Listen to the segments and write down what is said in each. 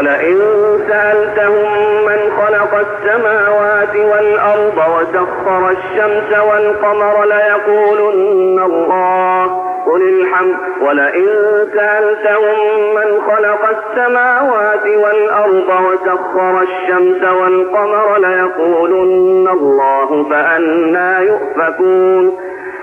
ولئن سألتهم من خلق السماوات والأرض وسخر الشمس والقمر ليقولن الله قل الحمد. ولئن سألتهم من خلق السماوات والأرض وسخر الشمس والقمر ليقولن الله فأنا يؤفكون.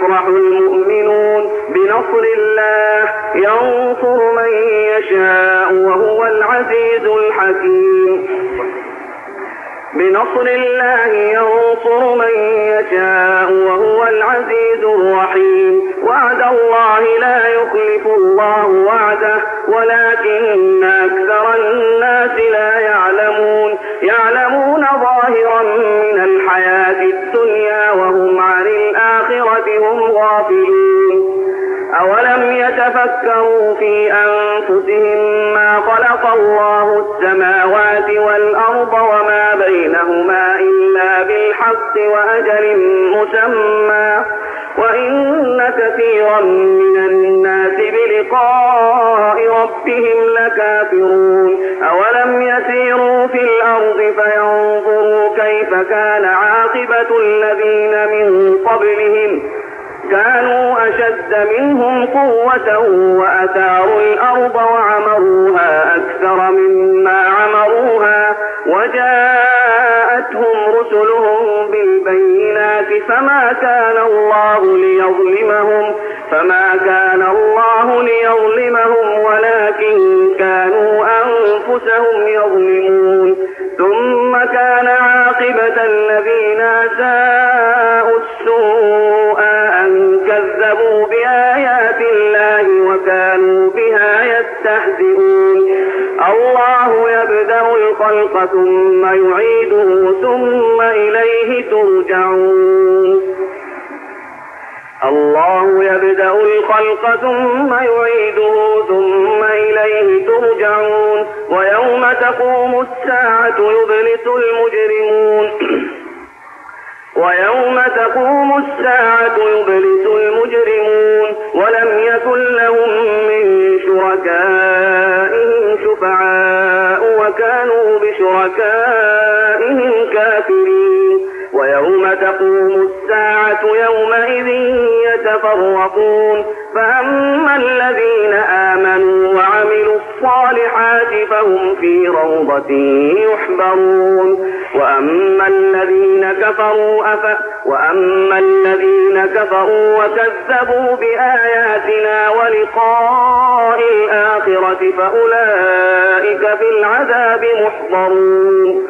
يفرح المؤمنون بنصر الله ينصر من يشاء وهو العزيز الحكيم. بنصر الله ينصر من يشاء وهو العزيز الرحيم. وعد الله لا يخلف الله وعده ولكن أكثر الناس لا يعلمون. يعلمون ظاهرا من الحياة الدنيا وهم عن الآخرة هم غافلون أولم يتفكروا في أنفسهم ما خلق الله السماوات والأرض وما بينهما إلا بالحق وأجل مسمى. وإن كثيرا من الناس بلقاء ربهم لكافرون. أولم يسيروا في الأرض فينظروا كيف كان عاقبة الذين من قبلهم. كانوا أشد منهم قوة وأثاروا الأرض وعمروها أكثر مما عمروها وجاءتهم رسلهم بالبينات فما كان الله ليظلمهم فما كان الله ليظلمهم ثم يعيده ثم إليه ترجعون. الله يبدأ الخلق ثم يعيده ثم إليه ترجعون. ويوم تقوم الساعة يبلس المجرمون. ويوم تقوم الساعة يبلس المجرمون. يتفرقون فأما الذين آمنوا وعملوا الصالحات فهم في روضة يحبرون. وأما الذين كفروا أف وأما الذين كفروا وكذبوا بآياتنا ولقاء الآخرة فأولئك في العذاب محضرون.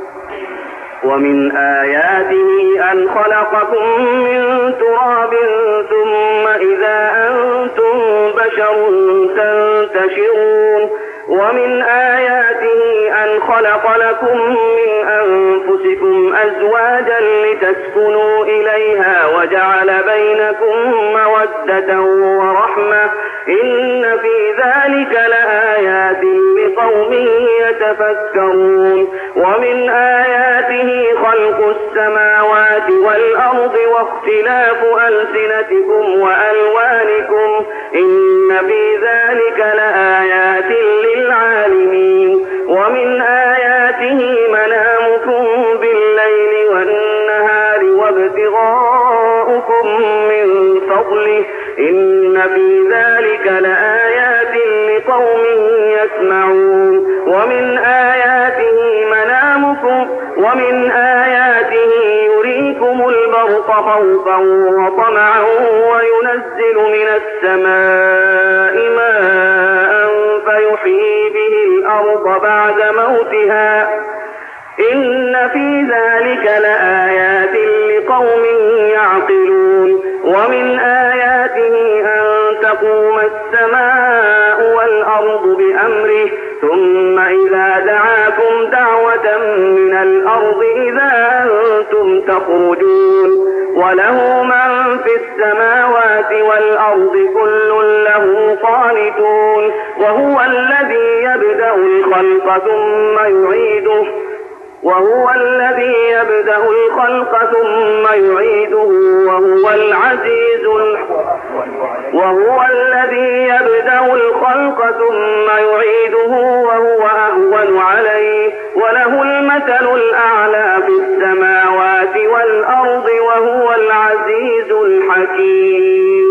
ومن آياته أن خلقكم من تراب ثم إذا أنتم بشر تنتشرون. ومن آياته أن خلق لكم من أنفسكم أزواجا لتسكنوا إليها وجعل بينكم مودة ورحمة. إن في ذلك لآيات لقوم يتفكرون. ثم يعيده وهو الذي يبدأ الخلق ثم يعيده وهو العزيز وهو الذي يبدأ الخلق ثم يعيده وهو أهون عليه. وله المثل الأعلى في السماوات والأرض وهو العزيز الحكيم.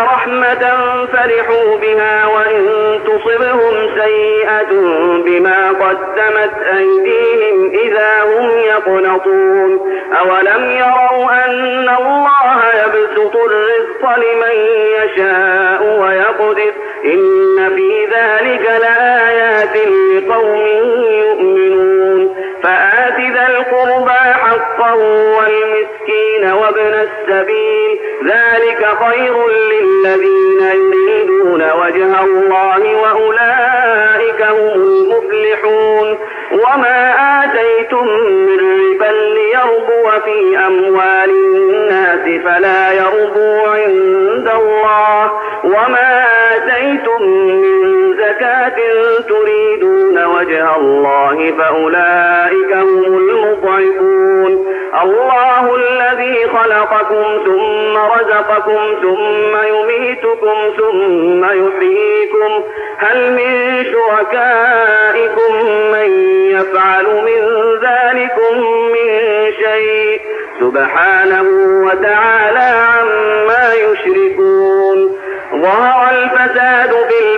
رحمة فرحوا بها وإن تصبهم سيئة بما قدمت أيديهم إذا هم يقنطون. أولم يروا أن الله يبسط الرزق لمن يشاء ويقدر. إن في ذلك لآيات لقوم يؤمنون. فآت ذا القربى حقه والمسكين وابن السبيل. ذلك خير للذين يريدون وجه الله وأولئك هم المفلحون. وما آتيتم من ربا ليربو في أموال الناس فلا يربو عند الله. وما آتيتم من زكاة تريدون وجه الله فأولئك هم المضعفون. الله الذي خلقكم ثم رزقكم ثم يميتكم ثم يحييكم هل من شركائكم من يفعل من ذلكم من شيء سبحانه وتعالى عما يشركون ظهر الفساد في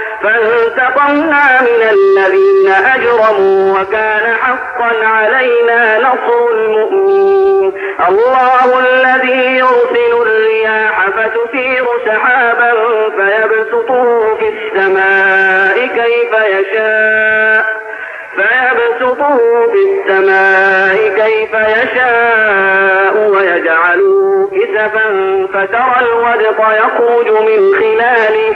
فانتقمنا من الذين أجرموا وكان حقا علينا نصر المؤمنين. الله الذي يرسل الرياح فتثير سحابا فيبسطه في السماء كيف يشاء. فيبسطه في السماء كيف يشاء ويجعله كسفا فترى الودق يخرج من خلاله.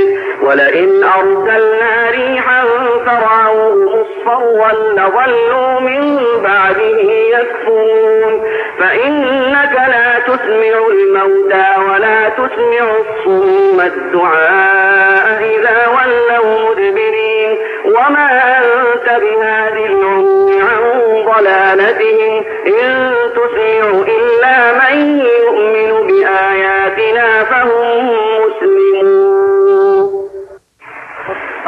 ولئن أرسلنا ريحا فرعوه مصفوا لظلوا من بعده يكفرون. فإنك لا تسمع الموتى ولا تسمع الصم الدعاء إذا ولوا مدبرين. وما أنت بهذه العمي عن ضلالتهم. إن تسمع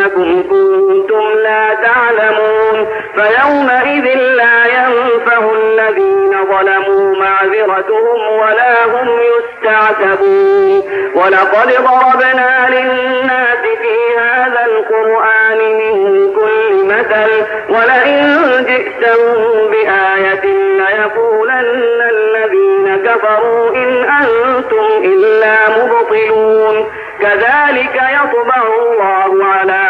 ولكنكم كنتم لا تعلمون فيومئذ لا ينفع الذين ظلموا معذرتهم ولا هم يستعتبون. ولقد ضربنا للناس في هذا القرآن من كل مثل ولئن جئتهم بآية ليقولن الذين كفروا إن أنتم إلا مبطلون. كذلك يطبع الله على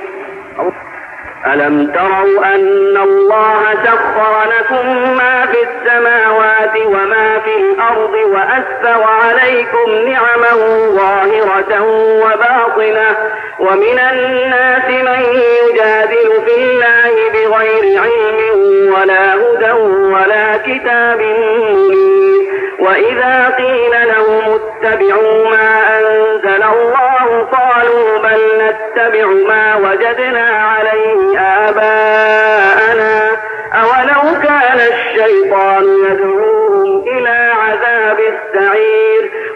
ألم تروا أن الله سخر لكم ما في السماوات وما في الأرض وأسفر عليكم نعمه ظاهرة وباطنة ومن الناس من يجادل في الله بغير علم ولا هدى ولا كتاب منير وإذا قيل لهم اتبعوا ما أنزل الله. قالوا بل نتبع ما وجدنا عليه آباءنا. أولو كان الشيطان يدعوهم إلى عذاب السعير.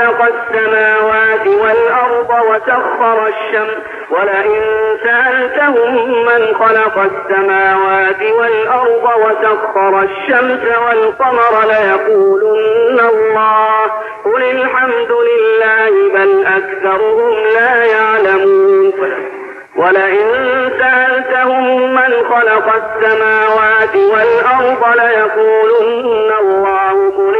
خلق السماوات والأرض وسخر الشمس. ولئن سألتهم من خلق السماوات والأرض وسخر الشمس والقمر ليقولن الله. قل الحمد لله بل أكثرهم لا يعلمون. ولئن سألتهم من خلق السماوات والأرض ليقولن الله. قل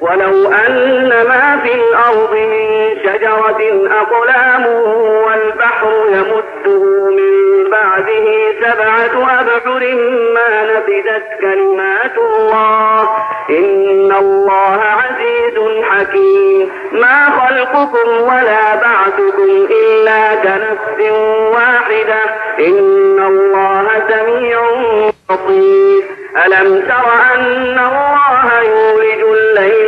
ولو أن ما في الأرض من شجرة أقلام والبحر يمده من بعده سبعة أبحر ما نفدت كلمات الله إن الله عزيز حكيم. ما خلقكم ولا بعثكم إلا كنفس واحدة إن الله سميع بصير. ألم تر أن الله يولج الليل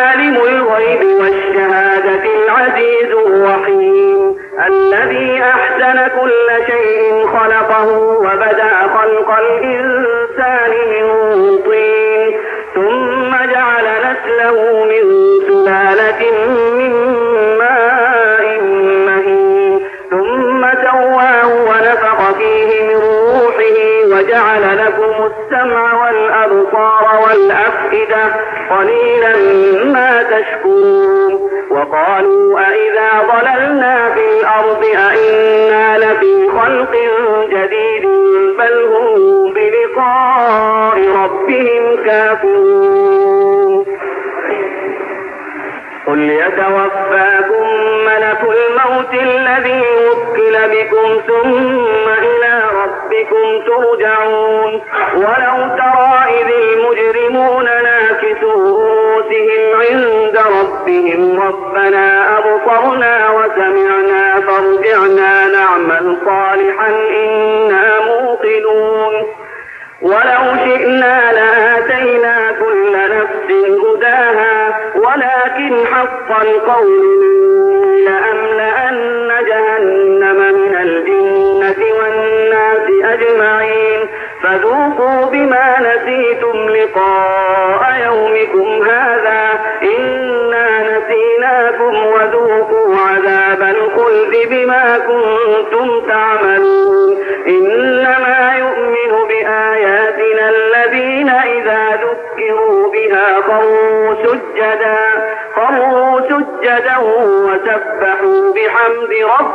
عالم الغيب والشهادة العزيز الرحيم الذي أحسن كل شيء خلقه.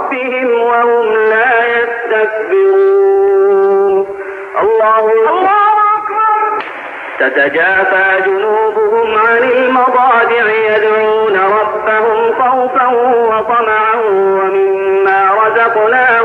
ربهم وهم لا يستكبرون. الله تتجافى جنوبهم عن المضاجع يدعون ربهم خوفا وطمعا ومما رزقناهم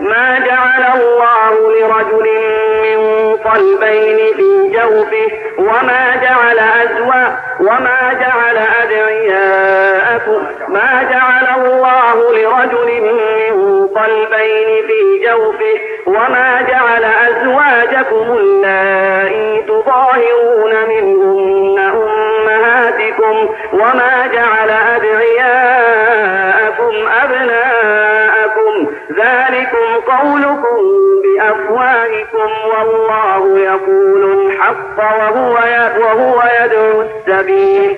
ما جعل الله لرجل من قلبين في جوفه وما جعل أزواء وما جعل أدعياءكم ما جعل الله لرجل من قلبين في جوفه وما جعل أزواجكم اللائي تظاهرون منهن أمهاتكم وما جعل أدعياءكم قولكم بأفواهكم والله يقول الحق وهو وهو يدعو السبيل.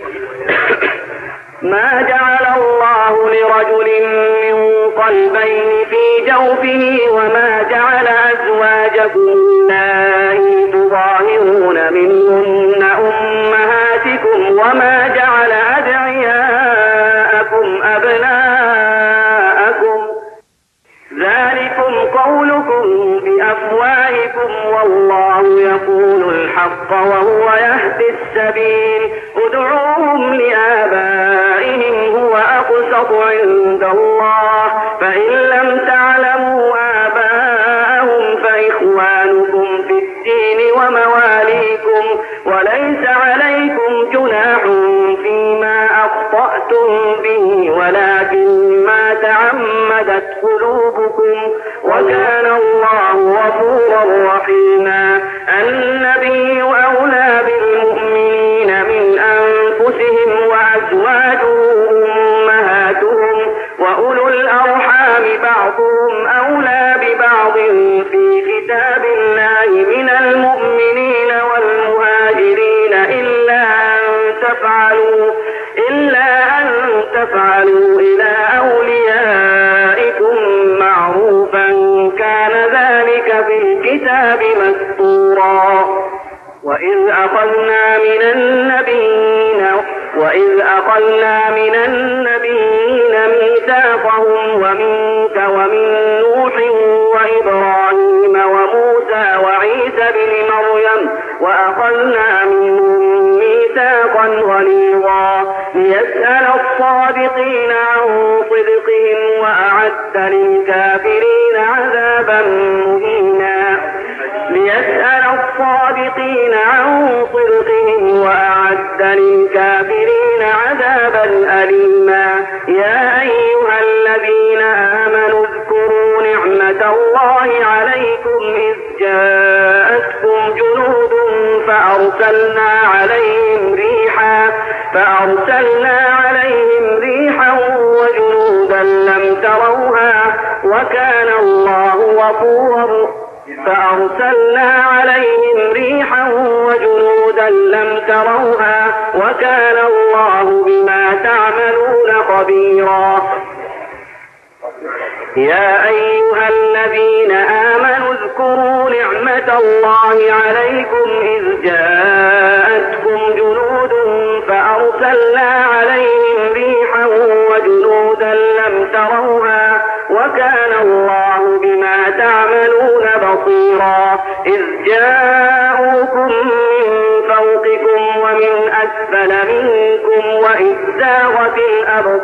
ما جعل الله لرجل من قلبين في جوفه وما جعل أزواجكم اللائي تظاهرون منهن أمهاتكم وما جعل الحق وهو يهدي السبيل. ادعوهم لآبائهم هو أقسط عند الله. فإن لم تعلموا آباءهم فإخوانكم في الدين ومواليكم. وليس عليكم جناح فيما أخطأتم به ولكن ما تعمدت قلوبكم. وكان الله غفورا رحيما. وإذ فأرسلنا عليهم ريحا وجنودا لم تروها وكان الله غفورا. فأرسلنا عليهم ريحا وجنودا لم تروها وكان الله بما تعملون خبيرا. يا أيها الذين آمنوا اذكروا نعمة الله عليكم إذ جاءتكم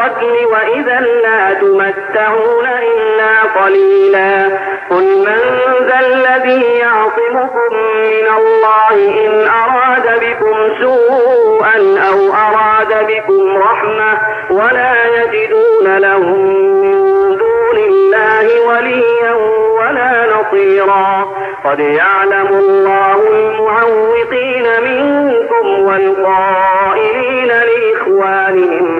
القتل وإذا لا تمتعون إلا قليلا. قل من ذا الذي يعصمكم من الله إن أراد بكم سوءا أو أراد بكم رحمة ولا يجدون لهم من دون الله وليا ولا نصيرا. قد يعلم الله المعوقين منكم والقائلين لإخوانهم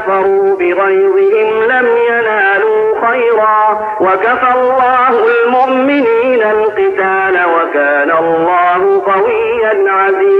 كفروا بغيظهم لم ينالوا خيرا. وكفى الله المؤمنين القتال وكان الله قويا عزيزا.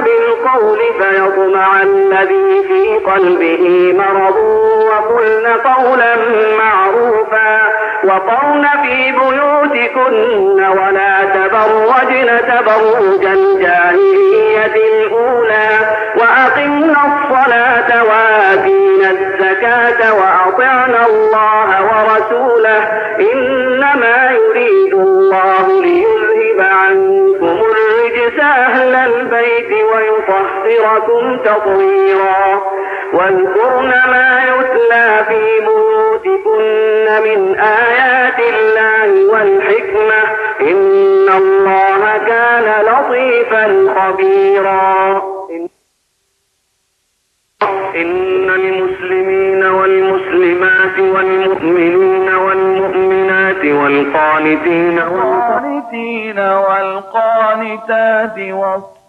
بالقول فيطمع الذي في قلبه مرض وقلن قولا معروفا وقرن في بيوتكن ولا تبرجن تبرج الجاهلية الأولى وأقمن الصلاة وآتينا الزكاة وأطعنا الله ورسوله إنما يريد الله ليذهب عنكم ويطهركم تطهيرا واذكرن ما يتلى في بيوتكن من آيات الله والحكمة. إن الله كان لطيفا خبيرا. إن المسلمين والمسلمات والمؤمنين والمؤمنات والقانتين والقانتين والقانتات والصالحين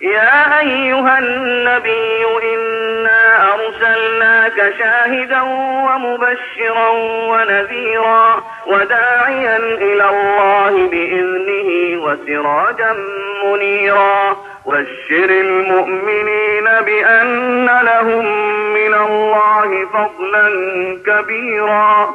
يا أيها النبي إنا أرسلناك شاهدا ومبشرا ونذيرا وداعيا إلى الله بإذنه وسراجا منيرا. بشر المؤمنين بأن لهم من الله فضلا كبيرا.